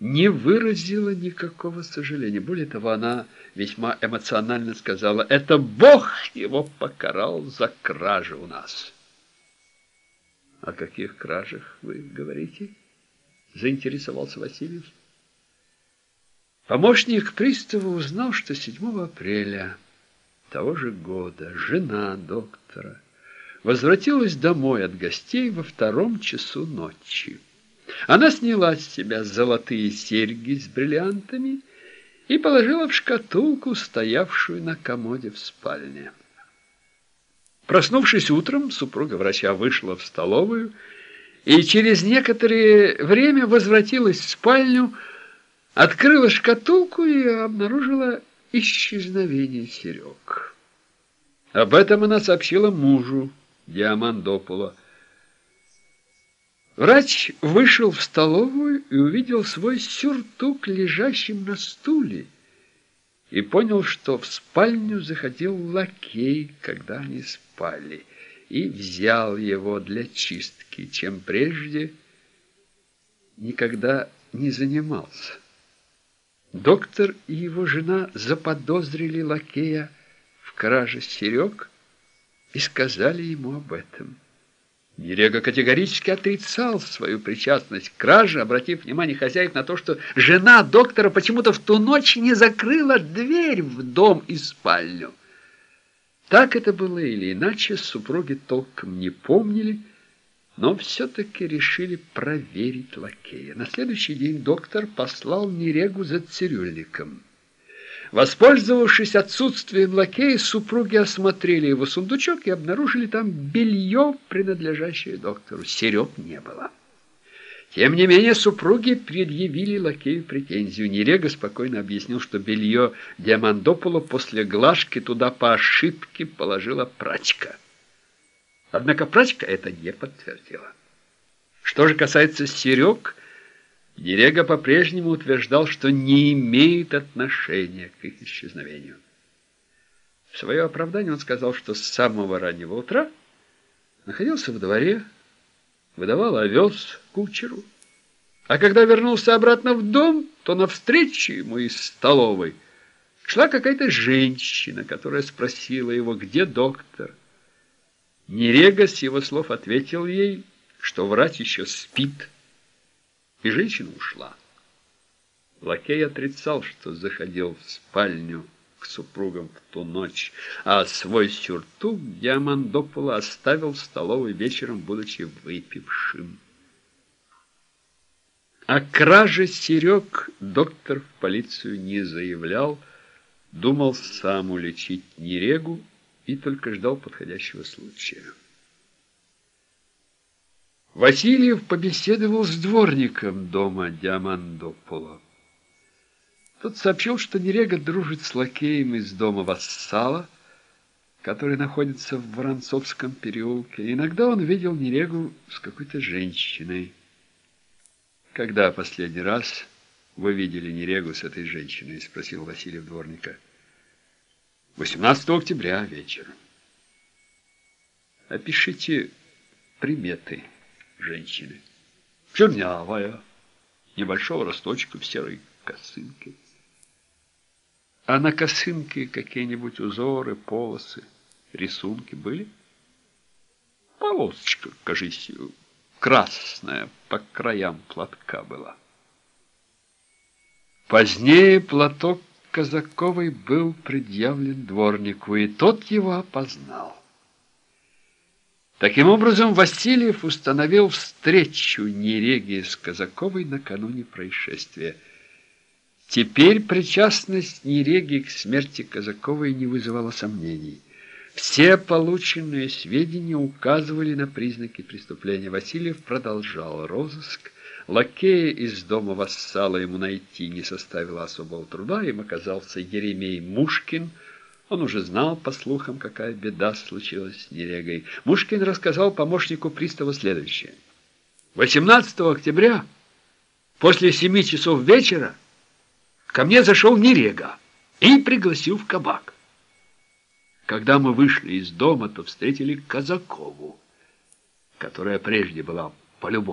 не выразила никакого сожаления. Более того, она весьма эмоционально сказала, «Это Бог его покарал за кражи у нас». «О каких кражах вы говорите?» — заинтересовался Васильев. Помощник пристава узнал, что 7 апреля того же года жена доктора возвратилась домой от гостей во втором часу ночи. Она сняла с себя золотые серьги с бриллиантами и положила в шкатулку, стоявшую на комоде в спальне. Проснувшись утром, супруга врача вышла в столовую и через некоторое время возвратилась в спальню, открыла шкатулку и обнаружила исчезновение серег. Об этом она сообщила мужу Диамандопола. Врач вышел в столовую и увидел свой сюртук лежащим на стуле и понял, что в спальню заходил лакей, когда они спали, и взял его для чистки, чем прежде никогда не занимался. Доктор и его жена заподозрили лакея в краже серег и сказали ему об этом. Нерега категорически отрицал свою причастность к краже, обратив внимание хозяев на то, что жена доктора почему-то в ту ночь не закрыла дверь в дом и спальню. Так это было или иначе, супруги толком не помнили, но все-таки решили проверить лакея. На следующий день доктор послал Нерегу за цирюльником. Воспользовавшись отсутствием лакея, супруги осмотрели его сундучок и обнаружили там белье, принадлежащее доктору. Серег не было. Тем не менее, супруги предъявили лакею претензию. Нерега спокойно объяснил, что белье Диамандопола после глажки туда по ошибке положила прачка. Однако прачка это не подтвердила. Что же касается Серег, Нерега по-прежнему утверждал, что не имеет отношения к их исчезновению. В свое оправдание он сказал, что с самого раннего утра находился в дворе, выдавал овес кучеру, а когда вернулся обратно в дом, то навстречу ему из столовой шла какая-то женщина, которая спросила его, где доктор. Нерега с его слов ответил ей, что врач еще спит, и женщина ушла. Лакей отрицал, что заходил в спальню к супругам в ту ночь, а свой сюртук Диамандопола оставил в столовой вечером, будучи выпившим. О краже Серег доктор в полицию не заявлял, думал сам уличить Нерегу и только ждал подходящего случая. Васильев побеседовал с дворником дома Диамандопола. Тот сообщил, что Нерега дружит с лакеем из дома Вассала, который находится в Воронцовском переулке. Иногда он видел Нерегу с какой-то женщиной. «Когда последний раз вы видели Нерегу с этой женщиной?» – спросил Васильев дворника. 18 октября вечером. Опишите приметы женщины. Чернявая, небольшого росточка в серой косынке. А на косынке какие-нибудь узоры, полосы, рисунки были? Полосочка, кажись, красная по краям платка была. Позднее платок Казаковой был предъявлен дворнику, и тот его опознал. Таким образом, Васильев установил встречу Нереги с Казаковой накануне происшествия. Теперь причастность Нереги к смерти Казаковой не вызывала сомнений. Все полученные сведения указывали на признаки преступления. Васильев продолжал розыск. Лакея из дома вассала ему найти не составило особого труда. Им оказался Еремей Мушкин – он уже знал, по слухам, какая беда случилась с Нерегой. Мушкин рассказал помощнику пристава следующее. 18 октября, после семи часов вечера, ко мне зашел Нерега и пригласил в кабак. Когда мы вышли из дома, то встретили Казакову, которая прежде была полюбовницей.